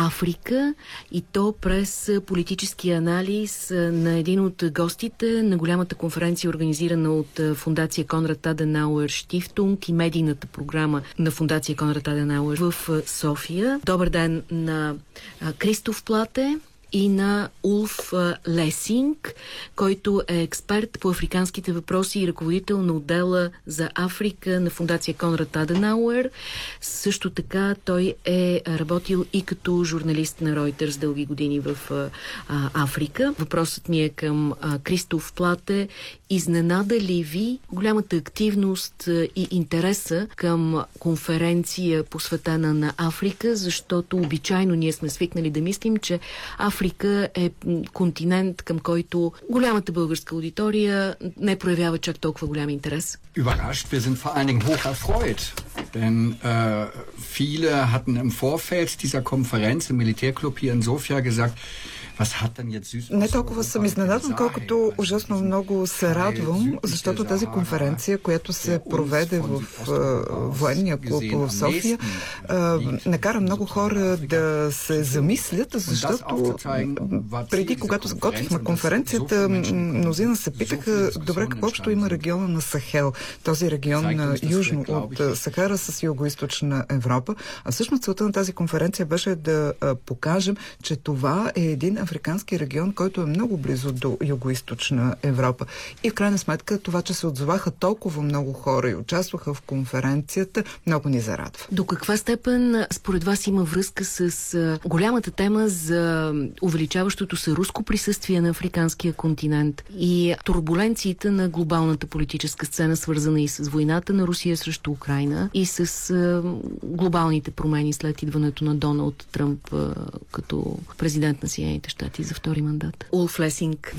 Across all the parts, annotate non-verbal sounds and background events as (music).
Африка и то през политически анализ на един от гостите на голямата конференция, организирана от Фундация Конрад Аденауер Штифтунг и медийната програма на Фундация Конрад Аденауер в София. Добър ден на Кристоф Плате, и на Улф Лесинг, който е експерт по африканските въпроси и ръководител на отдела за Африка на фундация Конрад Аденауер. Също така той е работил и като журналист на Reuters дълги години в Африка. Въпросът ми е към Кристоф Плате. Изненада ли ви голямата активност и интереса към конференция посветена на Африка, защото обичайно ние сме свикнали да мислим, че Африка Африка е континент, към който голямата българска аудитория не проявява чак толкова голям интерес. Überrascht, wir sind vor allen Dingen hoch erfreut. Denn äh, viele hatten im Vorfeld dieser Konferenz im Militärclub hier in Sofia gesagt, не толкова съм изненадан, колкото ужасно много се радвам, защото тази конференция, която се проведе в военния клуб в София, накара много хора да се замислят, защото преди, когато готвихме конференцията, мнозина се питаха, добре, какво общо има региона на Сахел, този регион на южно от Сахара с юго-источна Европа. А всъщност целта на тази конференция беше да покажем, че това е един африкански регион, който е много близо до юго-источна Европа. И в крайна сметка това, че се отзоваха толкова много хора и участваха в конференцията, много ни зарадва. До каква степен според вас има връзка с голямата тема за увеличаващото се руско присъствие на африканския континент и турбуленциите на глобалната политическа сцена, свързана и с войната на Русия срещу Украина и с глобалните промени след идването на Доналд Тръмп като президент на Съединените щати за втори мандат. Улф Лесинг.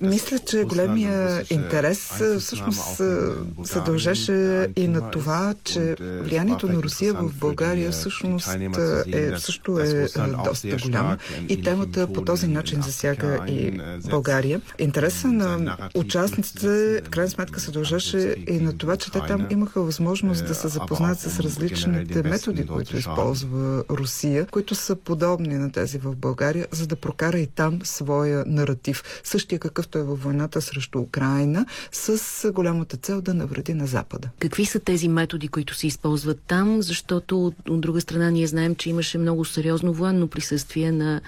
Мисля, че големия интерес всъщност се дължеше и на това, че влиянието на Русия в България всъщност е, също е доста голямо и темата по този начин засяга и България. Интереса на участниците в крайна сметка се дължеше и на това, че те там имаха възможност да се запознаят с различните методи, които използва Русия, които са подобни на тези в България, за да прокара и там своя наратив. Същия какъвто е във войната срещу Украина, с голямата цел да навреди на Запада. Какви са тези методи, които се използват там? Защото от, друга страна ние знаем, че имаше много сериозно военно присъствие на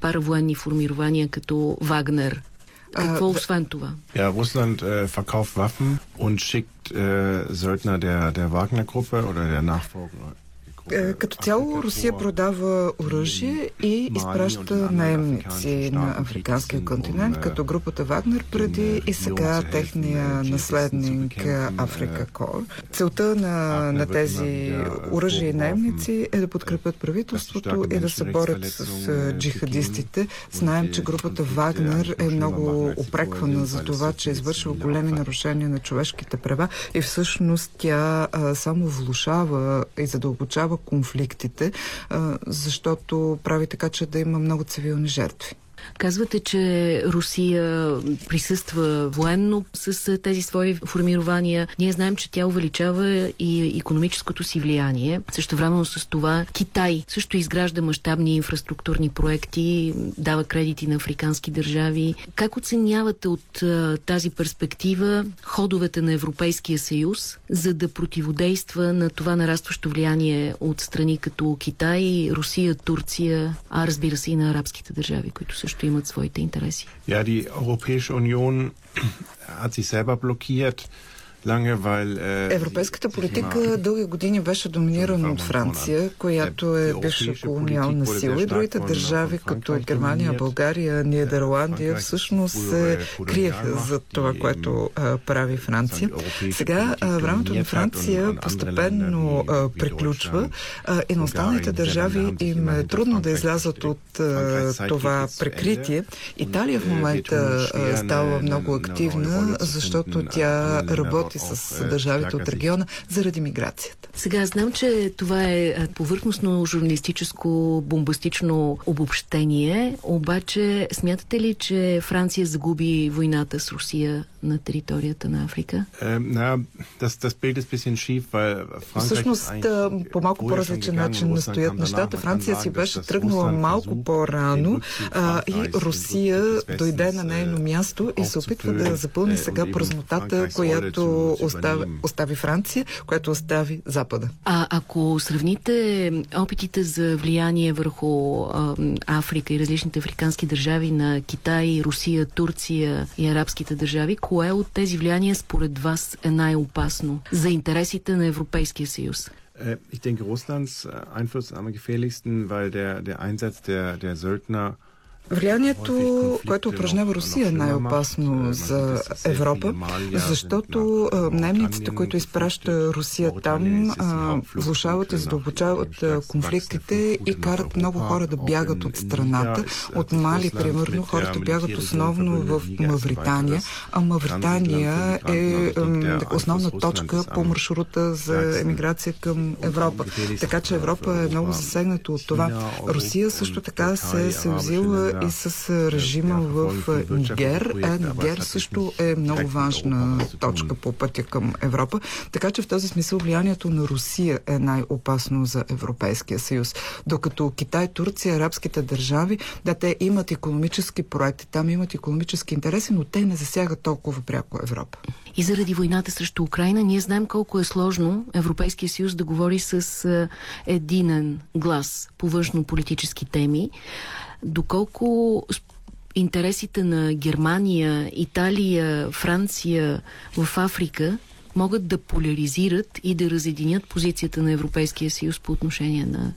паравоенни формирования като Вагнер. Какво освен това? Ja, Russland äh, verkauft Waffen und schickt äh, Söldner der, der Wagner-Gruppe oder der Nachfolger като цяло Русия продава оръжие и изпраща наемници на африканския континент, като групата Вагнер преди и сега техния наследник Африка Кор. Целта на, на тези оръжие и наемници е да подкрепят правителството и да се борят с джихадистите. Знаем, че групата Вагнер е много опреквана за това, че е извършила големи нарушения на човешките права и всъщност тя само влушава и задълбочава конфликтите, защото прави така, че да има много цивилни жертви. Казвате, че Русия присъства военно с тези свои формирования. Ние знаем, че тя увеличава и економическото си влияние. Също времено с това Китай също изгражда мащабни инфраструктурни проекти, дава кредити на африкански държави. Как оценявате от тази перспектива ходовете на Европейския съюз, за да противодейства на това нарастващо влияние от страни като Китай, Русия, Турция, а разбира се и на арабските държави, които също System und zweite Interesse. Ja, die Europäische Union hat sich selber blockiert Е, Европейската политика дълги години беше доминирана от Франция, която е бивша колониална сила и другите държави, като Германия, България, Нидерландия, всъщност се криеха за това, което прави Франция. Сега времето на Франция постепенно приключва и на останалите държави им е трудно да излязат от това прекритие. Италия в момента става много активна, защото тя работи контакти с държавите от региона заради миграцията. Сега знам, че това е повърхностно журналистическо бомбастично обобщение, обаче смятате ли, че Франция загуби войната с Русия на територията на Африка? Всъщност, по малко по-различен начин настоят нещата. Франция си беше тръгнала малко по-рано и Русия дойде на нейно място и се опитва да запълни сега празнотата, която остави, остави Франция, която остави Запада. А ако сравните опитите за влияние върху а, Африка и различните африкански държави на Китай, Русия, Турция и арабските държави, кое от тези влияния според вас е най-опасно за интересите на Европейския съюз? Ich denke, Russlands Einfluss am gefährlichsten, weil der, der Einsatz der, der Söldner Влиянието, което упражнява Русия е най-опасно за Европа, защото наемниците, които изпраща Русия там, влушават и задълбочават конфликтите и карат много хора да бягат от страната. От Мали, примерно, хората бягат основно в Мавритания, а Мавритания е основна точка по маршрута за емиграция към Европа. Така че Европа е много засегната от това. Русия също така се е съюзила и с режима в Нигер. А Нигер също е много важна точка по пътя към Европа. Така че в този смисъл влиянието на Русия е най-опасно за Европейския съюз. Докато Китай, Турция, арабските държави, да, те имат економически проекти, там имат економически интереси, но те не засягат толкова пряко Европа. И заради войната срещу Украина ние знаем колко е сложно Европейския съюз да говори с единен глас по външно-политически теми доколко интересите на Германия, Италия, Франция в Африка могат да поляризират и да разединят позицията на Европейския съюз по отношение на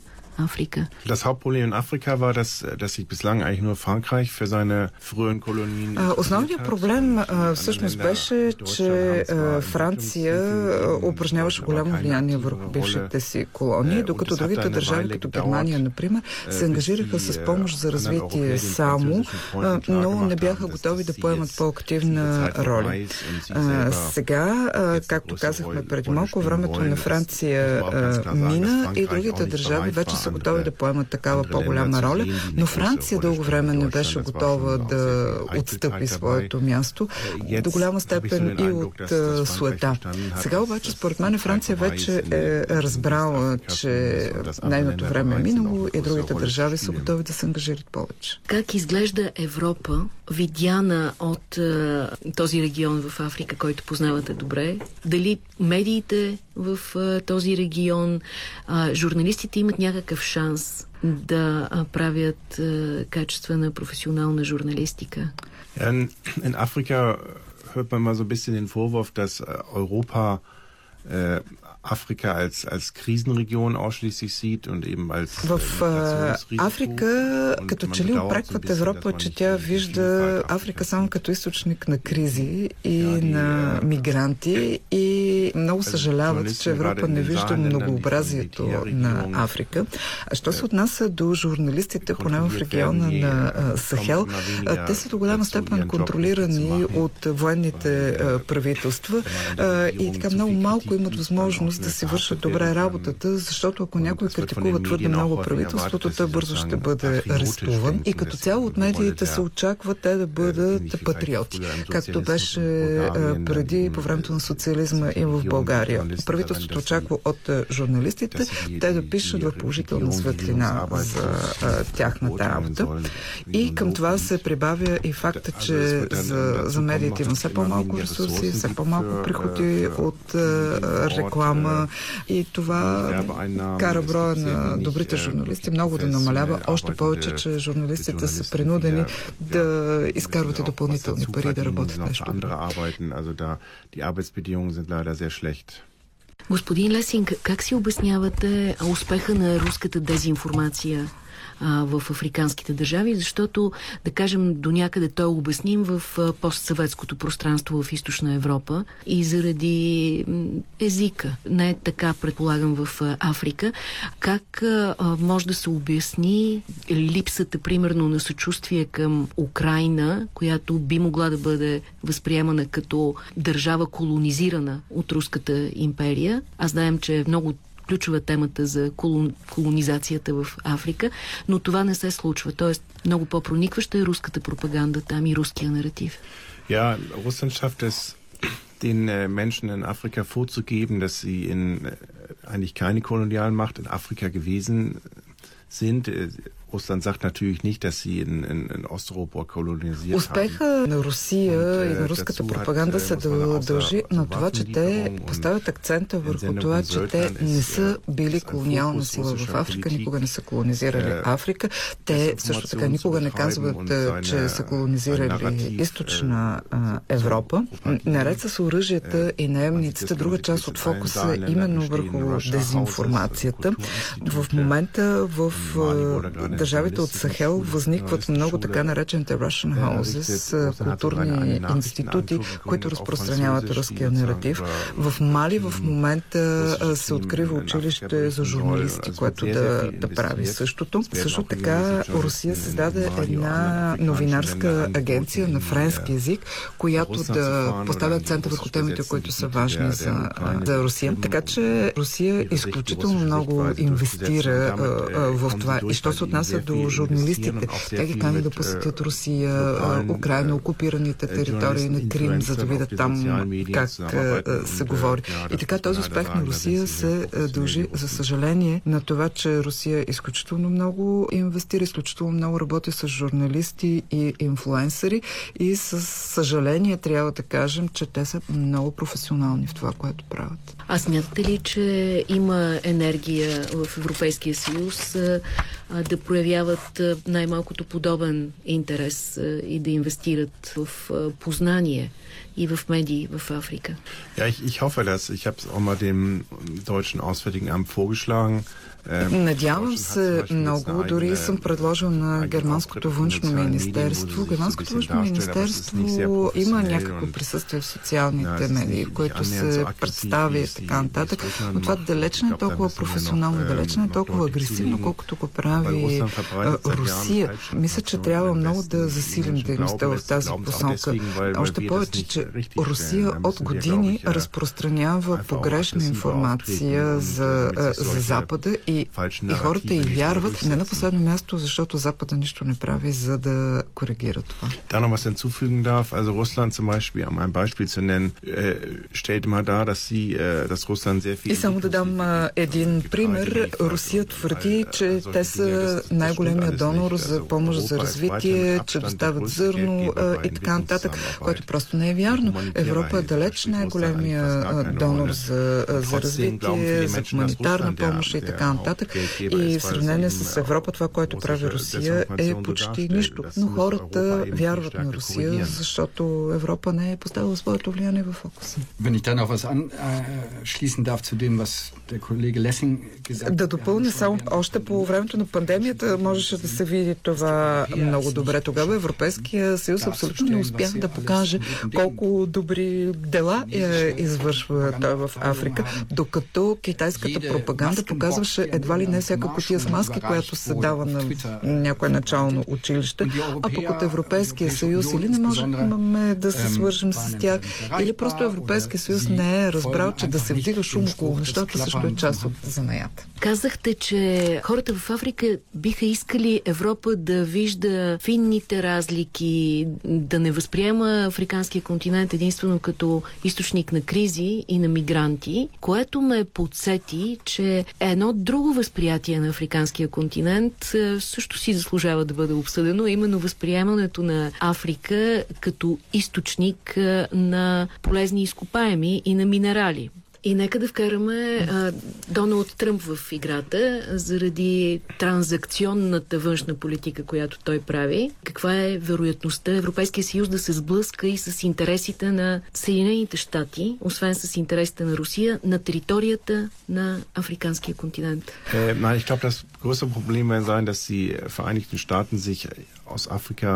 Afrika? Das Hauptproblem in Afrika war, dass, dass sich bislang eigentlich nur Frankreich für seine frühen Kolonien... Основният проблем всъщност беше, че Франция упражняваше голямо влияние върху бившите си колонии, докато другите държави, като Германия, например, се ангажираха с помощ за развитие само, но не бяха готови да поемат по-активна роля. Сега, както казахме преди малко, времето на Франция мина и другите държави вече са са готови да поемат такава по-голяма роля, но Франция дълго време не беше готова да отстъпи своето място, до голяма степен и от суета. Сега обаче, според мен, Франция вече е разбрала, че нейното време е минало и другите държави са готови да се ангажират повече. Как изглежда Европа, видяна от този регион в Африка, който познавате добре? Дали медиите в този регион, журналистите имат някакъв шанс да правят качествена професионална журналистика? In, in hört man mal so ein bisschen den Vorwurf, dass Europa Afrika als, als Krisenregion ausschließlich sieht und eben als В Африка, като че ли опрекват Европа, че тя вижда Африка само като източник на кризи и на мигранти. И много съжаляват, че Европа не вижда многообразието на Африка. А що се отнася до журналистите, поне в региона на Сахел, те са до голяма степен контролирани от военните правителства и така много малко имат възможност да си вършат добре работата, защото ако някой критикува твърде много правителството, той бързо ще бъде арестуван. И като цяло от медиите се очаква те да бъдат патриоти, както беше преди по времето на социализма и в България. Правителството очаква от журналистите те да пишат в положителна светлина за тяхната работа. И към това се прибавя и факта, че за, за медиите има все по-малко ресурси, все по-малко приходи от реклама, реклама и това кара броя на добрите журналисти много да намалява. Още повече, че журналистите са принудени да изкарват и допълнителни пари да работят нещо. Господин Лесинг, как си обяснявате успеха на руската дезинформация а, в африканските държави, защото, да кажем, до някъде той е обясним в постсъветското пространство в Източна Европа и заради езика. Не е така, предполагам, в Африка. Как а, може да се обясни липсата, примерно, на съчувствие към Украина, която би могла да бъде възприемана като държава колонизирана от Руската империя? Аз знаем, че е много ключова темата за колонизацията в Африка, но това не се случва. Тоест, много по-проникваща е руската пропаганда там и руския наратив. Ja, Russland schafft es, (clears throat) den äh, Menschen in Afrika vorzugeben, dass sie in äh, eigentlich keine Kolonialmacht in Afrika gewesen sind. Äh, Russland sagt natürlich nicht, dass sie in, in, in Острова колонизират. Успеха на Русия и на руската пропаганда се дължи на това, че те поставят акцента върху това, че те не са били колониална сила в Африка, никога не са колонизирали Африка. Те също така никога не казват, че са колонизирали източна Европа. Наред с оръжията и наемниците, друга част от фокуса е именно върху дезинформацията. В момента в държавите от Сахел възникват много така наречените Russian Houses, културни институти, които разпространяват руския наратив. В Мали в момента се открива училище за журналисти, което да, да прави същото. Също така Русия създаде една новинарска агенция на френски язик, която да поставя акцента върху темите, които са важни за, за Русия. Така че Русия изключително много инвестира в това. И що се отнася до журналистите. Те ги кани да посетят Русия, Украина, окупираните територии на Крим, за да видят там как се говори. И така този успех на Русия се дължи, за съжаление, на това, че Русия изключително много инвестира, изключително много работи с журналисти и инфлуенсъри и с съжаление трябва да кажем, че те са много професионални в това, което правят. А смятате ли, че има енергия в Европейския съюз да проявяват най-малкото подобен интерес и да инвестират в познание и в медии в Африка. Ja, ich, ich hoffe das. Ich habe es auch mal dem deutschen Auswärtigen Amt vorgeschlagen. Надявам се много. Дори съм предложил на Германското външно министерство. Германското външно министерство има някакво присъствие в социалните медии, в които се представя и така нататък. Но това далеч не е толкова професионално, далеч не е толкова агресивно, колкото го прави Русия. Мисля, че трябва много да засилим дейността в тази посока. Още повече, че Русия от години разпространява погрешна информация за, за Запада и, и хората и вярват, не на последно място, защото Запада нищо не прави, за да коригира това. Da noch was hinzufügen darf, also Russland zum Beispiel, um ein Beispiel zu nennen, äh, stellt immer dar, dass sie, äh, dass Russland sehr viel... И само да дам един пример. Русия твърди, че те са най-големия донор за помощ за развитие, че доставят зърно и така нататък, което просто не е вярно. Европа е далеч най-големия донор за, за развитие, за хуманитарна помощ и така нататък. И в сравнение с Европа, това, което прави Русия, е почти нищо. Но хората вярват на Русия, защото Европа не е поставила своето влияние в фокуса. Да допълня само още по времето на пандемията можеше да се види това много добре. Тогава Европейския съюз абсолютно не успя да покаже колко добри дела е, извършва той в Африка, докато китайската пропаганда показваше едва ли не всяка котия с маски, която се дава на някое начално училище, а пък от Европейския съюз или не можем да се свържем с тях, или просто Европейския съюз не е разбрал, че да се вдига шум около нещата също е част от занаята. Казахте, че хората в Африка биха искали Европа да вижда финните разлики, да не възприема африканския континент единствено като източник на кризи и на мигранти, което ме подсети, че едно друго възприятие на африканския континент също си заслужава да бъде обсъдено, именно възприемането на Африка като източник на полезни изкопаеми и на минерали. И нека да вкараме а, Доналд Тръмп в играта заради транзакционната външна политика, която той прави. Каква е вероятността Европейския съюз да се сблъска и с интересите на Съединените щати, освен с интересите на Русия, на територията на африканския континент? Äh, nein, ich glaube, das größte Problem wird sein, dass die Vereinigten Staaten sich aus Afrika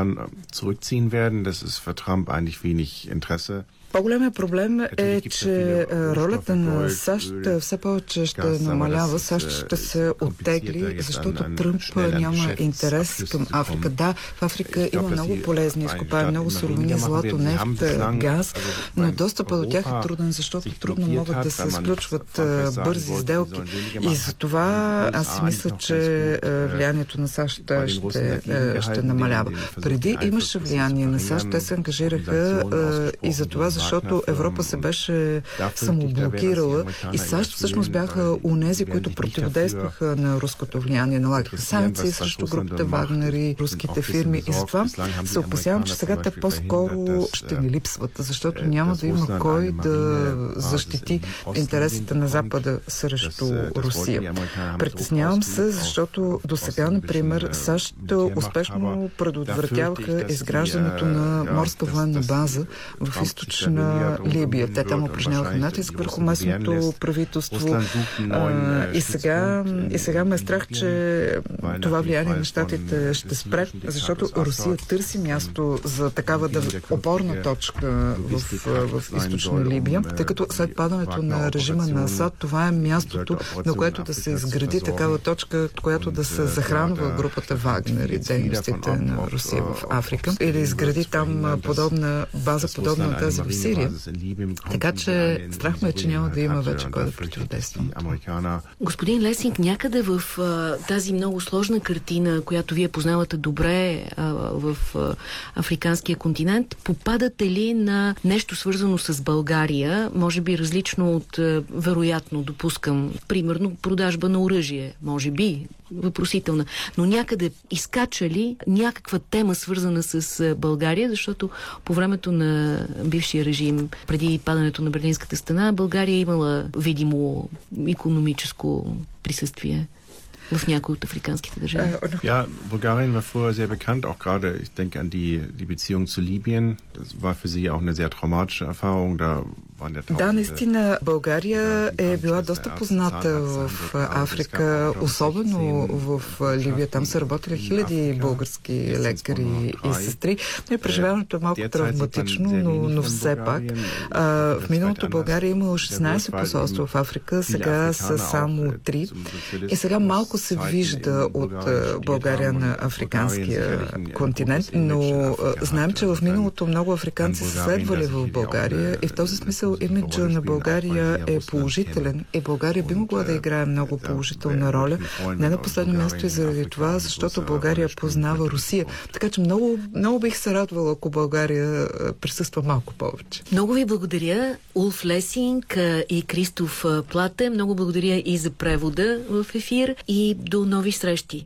zurückziehen werden. Das ist für Trump eigentlich wenig Interesse. По-големият проблем е, че ролята на САЩ все повече ще намалява. САЩ ще се оттегли, защото Тръмп няма интерес към Африка. Да, в Африка има много полезни изкопаеми, много суровини, злато, нефт, газ, но достъпът до тях е труден, защото трудно могат да се сключват бързи сделки. И за това аз си мисля, че влиянието на САЩ ще, ще намалява. Преди имаше влияние на САЩ, те се ангажираха и за това, защото Европа се беше самоблокирала и САЩ всъщност бяха унези, които противодействаха на руското влияние, налагаха санкции срещу групата Вагнери, руските фирми. И затова се опасявам, че сега те по-скоро ще ни липсват, защото няма да има кой да защити интересите на Запада срещу Русия. Притеснявам се, защото до сега, например, САЩ успешно предотвратяваха изграждането на морска военна база в източна Либия. Те там упражняваха натиск върху местното правителство. и, сега, и сега ме е страх, че това влияние на щатите ще спре, защото Русия търси място за такава да опорна точка в, в източна Либия, тъй като след падането на режима на Асад, това е мястото, на което да се изгради такава точка, която да се захранва групата Вагнер и дейностите на Русия в Африка и да изгради там подобна база, подобна на тази в Сирия. Така че страх ме е, че няма да има вече кой да противодейства. Господин Лесинг, някъде в а, тази много сложна картина, която вие познавате добре а, в а, африканския континент, попадате ли на нещо свързано с България, може би различно от, а, вероятно, допускам, примерно продажба на оръжие, може би, въпросителна, но някъде изкача ли някаква тема свързана с България, защото по времето на бившия режим, преди падането на Берлинската стена, България е имала видимо економическо присъствие в някои от африканските държави. Ja, Bulgarien war früher sehr bekannt, auch gerade, ich denke an die, die Beziehung zu Libyen. Das war für sie auch eine sehr traumatische Erfahrung. Da Да, наистина България е била доста позната в Африка, особено в Ливия. Там са работили хиляди български лекари и сестри. И преживяването е малко травматично, но, но все пак. А, в миналото България е имало 16 посолства в Африка, сега са само 3. И сега малко се вижда от България на африканския континент, но знаем, че в миналото много африканци са следвали в България и в този смисъл имиджа на България е положителен и България би могла да играе много положителна роля. Не на последно място и заради това, защото България познава Русия. Така че много, много бих се радвала, ако България присъства малко повече. Много ви благодаря, Улф Лесинг и Кристоф Плате. Много благодаря и за превода в ефир и до нови срещи.